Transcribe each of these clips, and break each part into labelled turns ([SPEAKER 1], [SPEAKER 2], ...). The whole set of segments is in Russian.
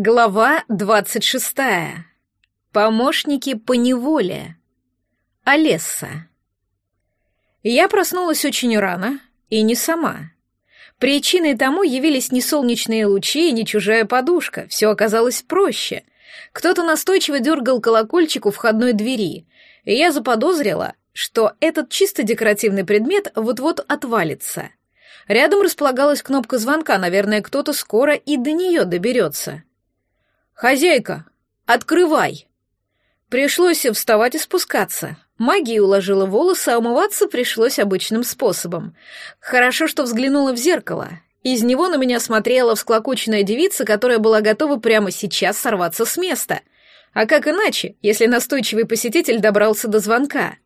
[SPEAKER 1] Глава двадцать шестая. Помощники по неволе. Олесса. Я проснулась очень рано, и не сама. Причиной тому явились не солнечные лучи и не чужая подушка, все оказалось проще. Кто-то настойчиво дергал колокольчик у входной двери, и я заподозрила, что этот чисто декоративный предмет вот-вот отвалится. Рядом располагалась кнопка звонка, наверное, кто-то скоро и до нее доберется. «Хозяйка, открывай!» Пришлось вставать и спускаться. Магия уложила волосы, а умываться пришлось обычным способом. Хорошо, что взглянула в зеркало. Из него на меня смотрела всклокоченная девица, которая была готова прямо сейчас сорваться с места. А как иначе, если настойчивый посетитель добрался до звонка?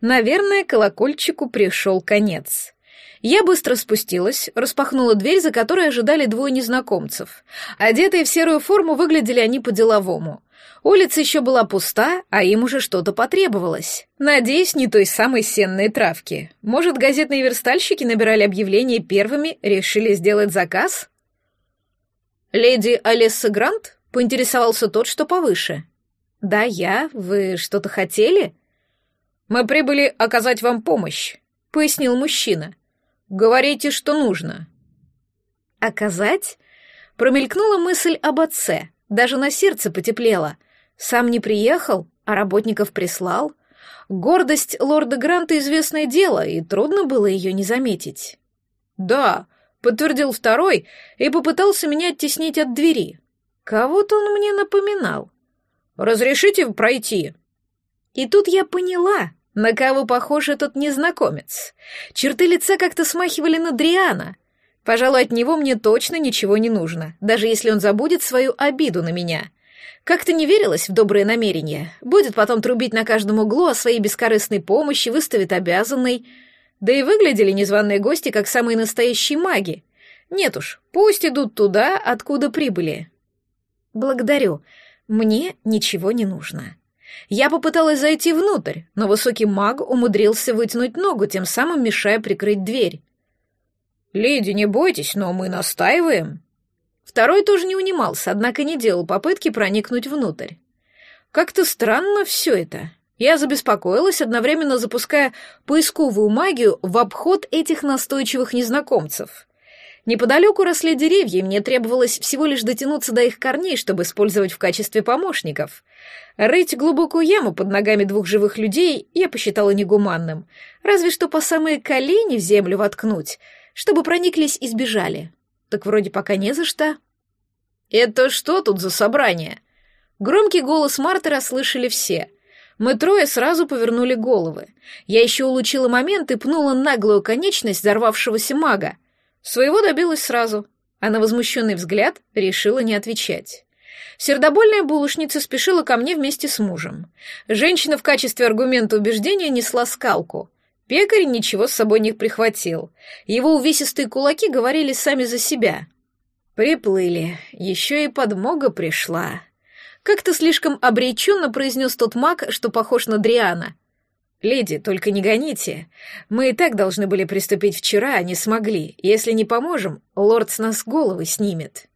[SPEAKER 1] Наверное, колокольчику пришел конец. Я быстро спустилась, распахнула дверь, за которой ожидали двое незнакомцев. Одетые в серую форму выглядели они по-деловому. Улица еще была пуста, а им уже что-то потребовалось. Надеюсь, не той самой сенной травки. Может, газетные верстальщики набирали объявления первыми, решили сделать заказ? «Леди Алисса Грант?» — поинтересовался тот, что повыше. «Да, я. Вы что-то хотели?» «Мы прибыли оказать вам помощь», — пояснил мужчина. Говорите, что нужно. Оказать? Промелькнула мысль об отце. Даже на сердце потеплело. Сам не приехал, а работников прислал. Гордость лорда Гранта — известное дело, и трудно было ее не заметить. «Да», — подтвердил второй и попытался меня оттеснить от двери. Кого-то он мне напоминал. «Разрешите пройти?» И тут я поняла, на кого похож этот незнакомец? Черты лица как-то смахивали на Дриана. Пожалуй, от него мне точно ничего не нужно, даже если он забудет свою обиду на меня. Как-то не верилось в добрые намерения. Будет потом трубить на каждом углу о своей бескорыстной помощи, выставит обязанной. Да и выглядели незваные гости как самые настоящие маги. Нет уж, пусть идут туда, откуда прибыли. Благодарю. Мне ничего не нужно. Я попыталась зайти внутрь, но высокий маг умудрился вытянуть ногу, тем самым мешая прикрыть дверь. «Леди, не бойтесь, но мы настаиваем». Второй тоже не унимался, однако не делал попытки проникнуть внутрь. Как-то странно все это. Я забеспокоилась, одновременно запуская поисковую магию в обход этих настойчивых незнакомцев. Неподалеку росли деревья, и мне требовалось всего лишь дотянуться до их корней, чтобы использовать в качестве помощников. Рыть глубокую яму под ногами двух живых людей я посчитала негуманным. Разве что по самые колени в землю воткнуть, чтобы прониклись и сбежали. Так вроде пока не за что. «Это что тут за собрание?» Громкий голос Марты расслышали все. Мы трое сразу повернули головы. Я еще улучила момент и пнула наглую конечность взорвавшегося мага. Своего добилась сразу, а на возмущенный взгляд решила не отвечать. Сердобольная булочница спешила ко мне вместе с мужем. Женщина в качестве аргумента убеждения несла скалку. Пекарь ничего с собой не прихватил. Его увесистые кулаки говорили сами за себя. Приплыли, еще и подмога пришла. Как-то слишком обреченно произнес тот маг, что похож на Дриана. «Леди, только не гоните. Мы и так должны были приступить вчера, а не смогли. Если не поможем, лорд с нас головы снимет».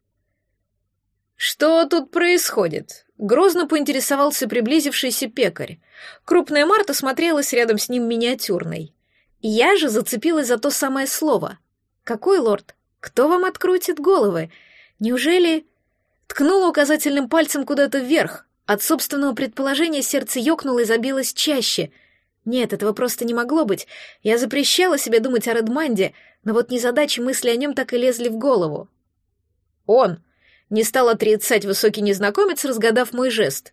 [SPEAKER 1] «Что тут происходит?» — грозно поинтересовался приблизившийся пекарь. Крупная Марта смотрелась рядом с ним миниатюрной. Я же зацепилась за то самое слово. «Какой лорд? Кто вам открутит головы? Неужели...» Ткнула указательным пальцем куда-то вверх. От собственного предположения сердце ёкнуло и забилось чаще — нет, этого просто не могло быть. Я запрещала себе думать о Редманде, но вот незадачи мысли о нем так и лезли в голову. Он! Не стал отрицать высокий незнакомец, разгадав мой жест.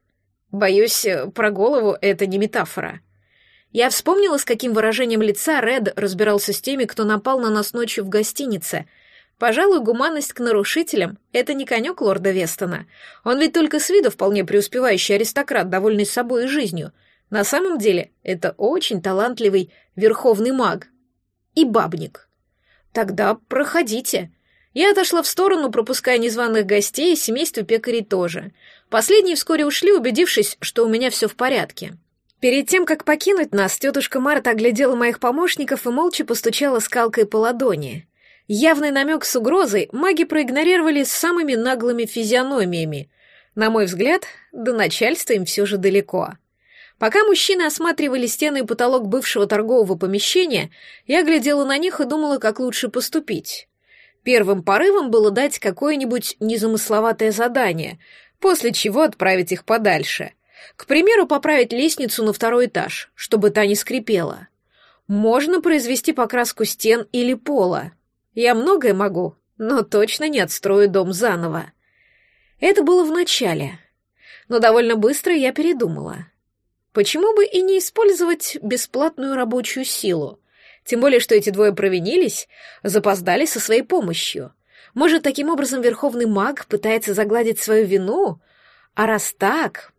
[SPEAKER 1] Боюсь, э, про голову это не метафора. Я вспомнила, с каким выражением лица Ред разбирался с теми, кто напал на нас ночью в гостинице. Пожалуй, гуманность к нарушителям — это не конек лорда Вестона. Он ведь только с виду вполне преуспевающий аристократ, довольный собой и жизнью — на самом деле это очень талантливый верховный маг. И бабник. Тогда проходите. Я отошла в сторону, пропуская незваных гостей, и семейство пекарей тоже. Последние вскоре ушли, убедившись, что у меня все в порядке. Перед тем, как покинуть нас, тетушка Марта оглядела моих помощников и молча постучала скалкой по ладони. Явный намек с угрозой маги проигнорировали с самыми наглыми физиономиями. На мой взгляд, до начальства им все же далеко. Пока мужчины осматривали стены и потолок бывшего торгового помещения, я глядела на них и думала, как лучше поступить. Первым порывом было дать какое-нибудь незамысловатое задание, после чего отправить их подальше. К примеру, поправить лестницу на второй этаж, чтобы та не скрипела. Можно произвести покраску стен или пола. Я многое могу, но точно не отстрою дом заново. Это было в начале. Но довольно быстро я передумала. Почему бы и не использовать бесплатную рабочую силу? Тем более, что эти двое провинились, запоздали со своей помощью. Может, таким образом верховный маг пытается загладить свою вину? А раз так...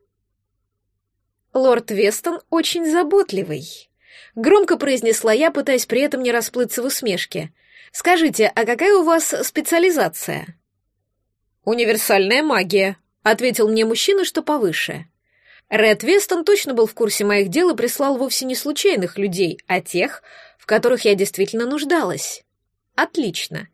[SPEAKER 1] Лорд Вестон очень заботливый. Громко произнесла я, пытаясь при этом не расплыться в усмешке. «Скажите, а какая у вас специализация?» «Универсальная магия», — ответил мне мужчина, что повыше. Ред Вестон точно был в курсе моих дел и прислал вовсе не случайных людей, а тех, в которых я действительно нуждалась. Отлично.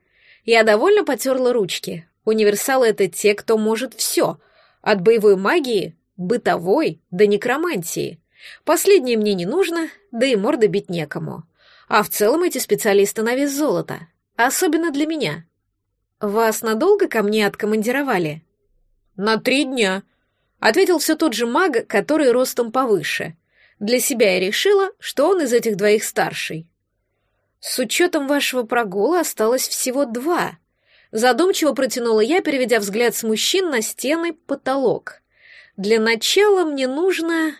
[SPEAKER 1] Я довольно потерла ручки. Универсалы — это те, кто может все, от боевой магии, бытовой до некромантии. Последнее мне не нужно, да и морды бить некому. А в целом эти специалисты на вес золота. Особенно для меня. Вас надолго ко мне откомандировали? На три дня, Ответил все тот же маг, который ростом повыше. Для себя я решила, что он из этих двоих старший. С учетом вашего прогула осталось всего два. Задумчиво протянула я, переведя взгляд с мужчин на стены, потолок. Для начала мне нужно...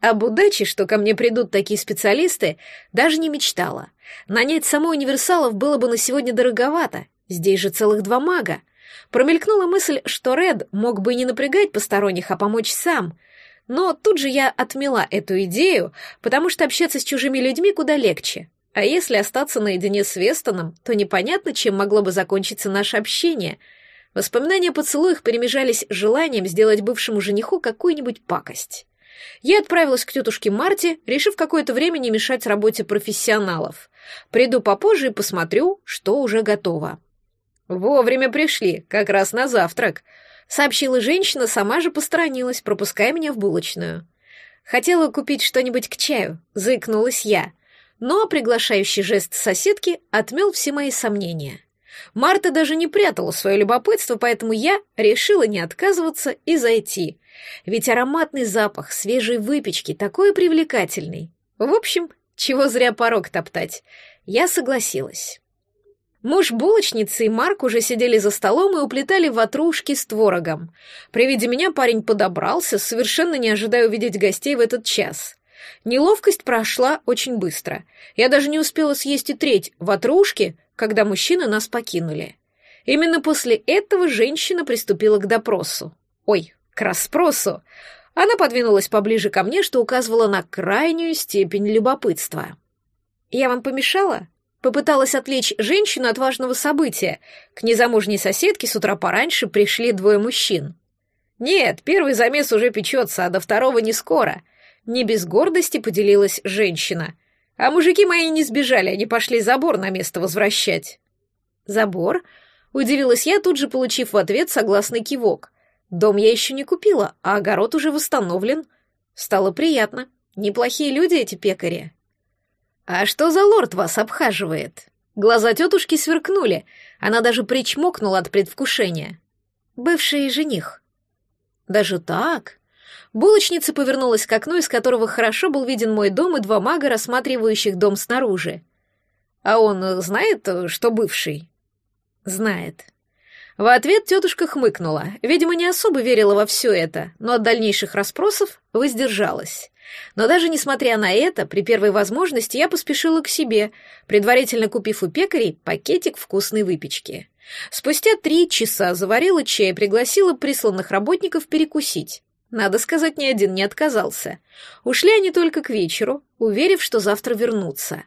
[SPEAKER 1] Об удаче, что ко мне придут такие специалисты, даже не мечтала. Нанять самой универсалов было бы на сегодня дороговато. Здесь же целых два мага. Промелькнула мысль, что Ред мог бы не напрягать посторонних, а помочь сам. Но тут же я отмела эту идею, потому что общаться с чужими людьми куда легче. А если остаться наедине с Вестоном, то непонятно, чем могло бы закончиться наше общение. Воспоминания о поцелуях перемежались желанием сделать бывшему жениху какую-нибудь пакость. Я отправилась к тетушке Марте, решив какое-то время не мешать работе профессионалов. Приду попозже и посмотрю, что уже готово. «Вовремя пришли, как раз на завтрак», — сообщила женщина, сама же посторонилась, пропуская меня в булочную. Хотела купить что-нибудь к чаю, заикнулась я, но приглашающий жест соседки отмел все мои сомнения. Марта даже не прятала свое любопытство, поэтому я решила не отказываться и зайти. Ведь ароматный запах свежей выпечки такой привлекательный. В общем, чего зря порог топтать. Я согласилась. Муж булочницы и Марк уже сидели за столом и уплетали ватрушки с творогом. При виде меня парень подобрался, совершенно не ожидая увидеть гостей в этот час. Неловкость прошла очень быстро. Я даже не успела съесть и треть ватрушки, когда мужчины нас покинули. Именно после этого женщина приступила к допросу. Ой, к расспросу. Она подвинулась поближе ко мне, что указывало на крайнюю степень любопытства. «Я вам помешала?» Попыталась отвлечь женщину от важного события. К незамужней соседке с утра пораньше пришли двое мужчин. «Нет, первый замес уже печется, а до второго не скоро», — не без гордости поделилась женщина. «А мужики мои не сбежали, они пошли забор на место возвращать». «Забор?» — удивилась я, тут же получив в ответ согласный кивок. «Дом я еще не купила, а огород уже восстановлен. Стало приятно. Неплохие люди эти пекари». «А что за лорд вас обхаживает?» Глаза тетушки сверкнули, она даже причмокнула от предвкушения. «Бывший жених». «Даже так?» Булочница повернулась к окну, из которого хорошо был виден мой дом и два мага, рассматривающих дом снаружи. «А он знает, что бывший?» «Знает». В ответ тетушка хмыкнула. Видимо, не особо верила во все это, но от дальнейших расспросов воздержалась. Но даже несмотря на это, при первой возможности я поспешила к себе, предварительно купив у пекарей пакетик вкусной выпечки. Спустя три часа заварила чай и пригласила присланных работников перекусить. Надо сказать, ни один не отказался. Ушли они только к вечеру, уверив, что завтра вернутся.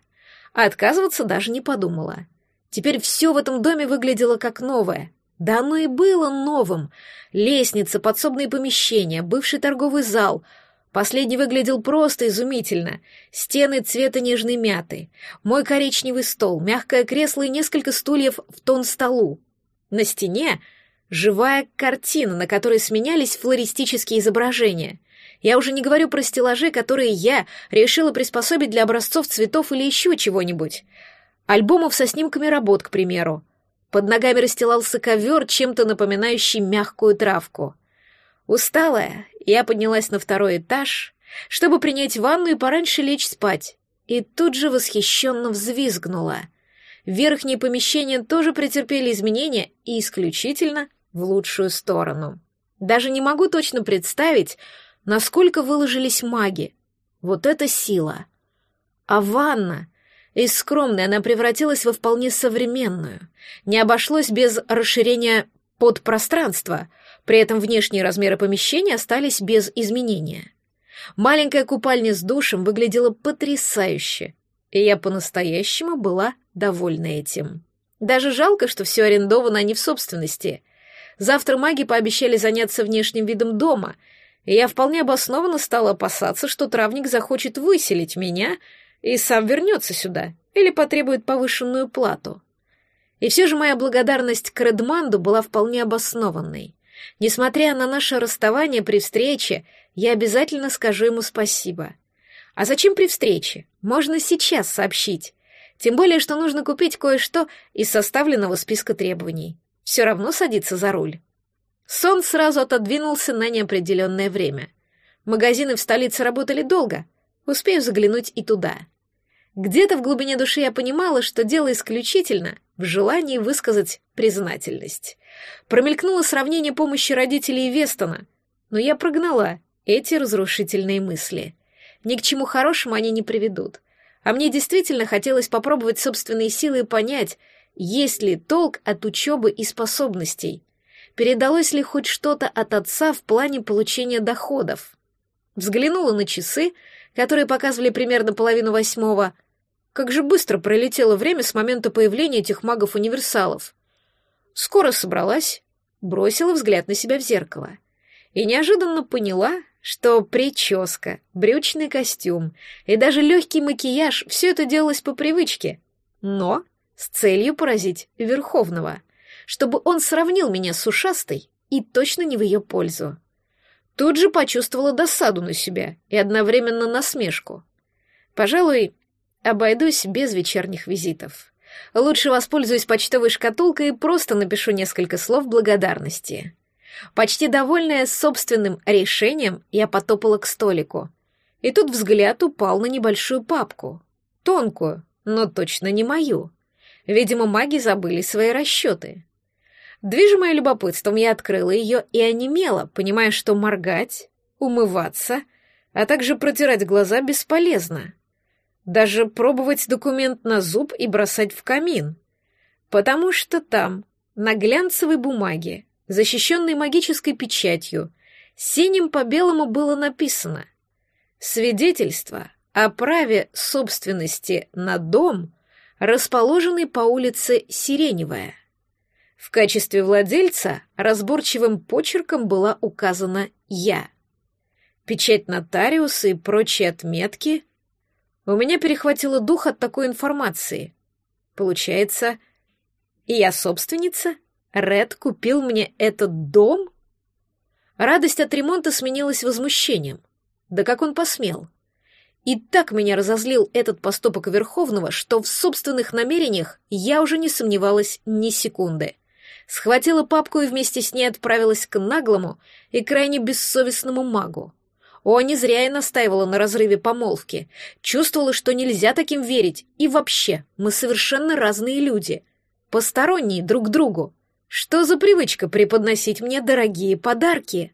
[SPEAKER 1] А отказываться даже не подумала. Теперь все в этом доме выглядело как новое. Да оно и было новым. Лестница, подсобные помещения, бывший торговый зал — Последний выглядел просто изумительно. Стены цвета нежной мяты, мой коричневый стол, мягкое кресло и несколько стульев в тон столу. На стене живая картина, на которой сменялись флористические изображения. Я уже не говорю про стеллажи, которые я решила приспособить для образцов цветов или еще чего-нибудь. Альбомов со снимками работ, к примеру. Под ногами расстилался ковер, чем-то напоминающий мягкую травку. Усталая, я поднялась на второй этаж, чтобы принять ванну и пораньше лечь спать, и тут же восхищенно взвизгнула. Верхние помещения тоже претерпели изменения и исключительно в лучшую сторону. Даже не могу точно представить, насколько выложились маги. Вот это сила! А ванна... Из скромной она превратилась во вполне современную. Не обошлось без расширения подпространства, при этом внешние размеры помещения остались без изменения. Маленькая купальня с душем выглядела потрясающе, и я по-настоящему была довольна этим. Даже жалко, что все арендовано не в собственности. Завтра маги пообещали заняться внешним видом дома, и я вполне обоснованно стала опасаться, что травник захочет выселить меня и сам вернется сюда или потребует повышенную плату. И все же моя благодарность к Редманду была вполне обоснованной. Несмотря на наше расставание при встрече, я обязательно скажу ему спасибо. А зачем при встрече? Можно сейчас сообщить. Тем более, что нужно купить кое-что из составленного списка требований все равно садится за руль. Сон сразу отодвинулся на неопределенное время. Магазины в столице работали долго, успею заглянуть и туда. Где-то в глубине души я понимала, что дело исключительно в желании высказать признательность. Промелькнуло сравнение помощи родителей Вестона, но я прогнала эти разрушительные мысли. Ни к чему хорошему они не приведут. А мне действительно хотелось попробовать собственные силы и понять, есть ли толк от учебы и способностей? Передалось ли хоть что-то от отца в плане получения доходов? Взглянула на часы, которые показывали примерно половину восьмого. Как же быстро пролетело время с момента появления этих магов-универсалов. Скоро собралась, бросила взгляд на себя в зеркало и неожиданно поняла, что прическа, брючный костюм и даже легкий макияж — все это делалось по привычке. Но с целью поразить Верховного, чтобы он сравнил меня с ушастой и точно не в ее пользу. Тут же почувствовала досаду на себя и одновременно насмешку. Пожалуй, обойдусь без вечерних визитов. Лучше воспользуюсь почтовой шкатулкой и просто напишу несколько слов благодарности. Почти довольная собственным решением, я потопала к столику. И тут взгляд упал на небольшую папку. Тонкую, но точно не мою. Видимо, маги забыли свои расчеты. Движимая любопытством, я открыла ее и онемела, понимая, что моргать, умываться, а также протирать глаза бесполезно. Даже пробовать документ на зуб и бросать в камин. Потому что там, на глянцевой бумаге, защищенной магической печатью, синим по белому было написано «Свидетельство о праве собственности на дом расположенный по улице Сиреневая. В качестве владельца разборчивым почерком была указана «Я». Печать нотариуса и прочие отметки. У меня перехватило дух от такой информации. Получается, и я собственница? Ред купил мне этот дом? Радость от ремонта сменилась возмущением. Да как он посмел? И так меня разозлил этот поступок Верховного, что в собственных намерениях я уже не сомневалась ни секунды. Схватила папку и вместе с ней отправилась к наглому и крайне бессовестному магу. О, не зря я настаивала на разрыве помолвки. Чувствовала, что нельзя таким верить. И вообще, мы совершенно разные люди. Посторонние друг другу. Что за привычка преподносить мне дорогие подарки?»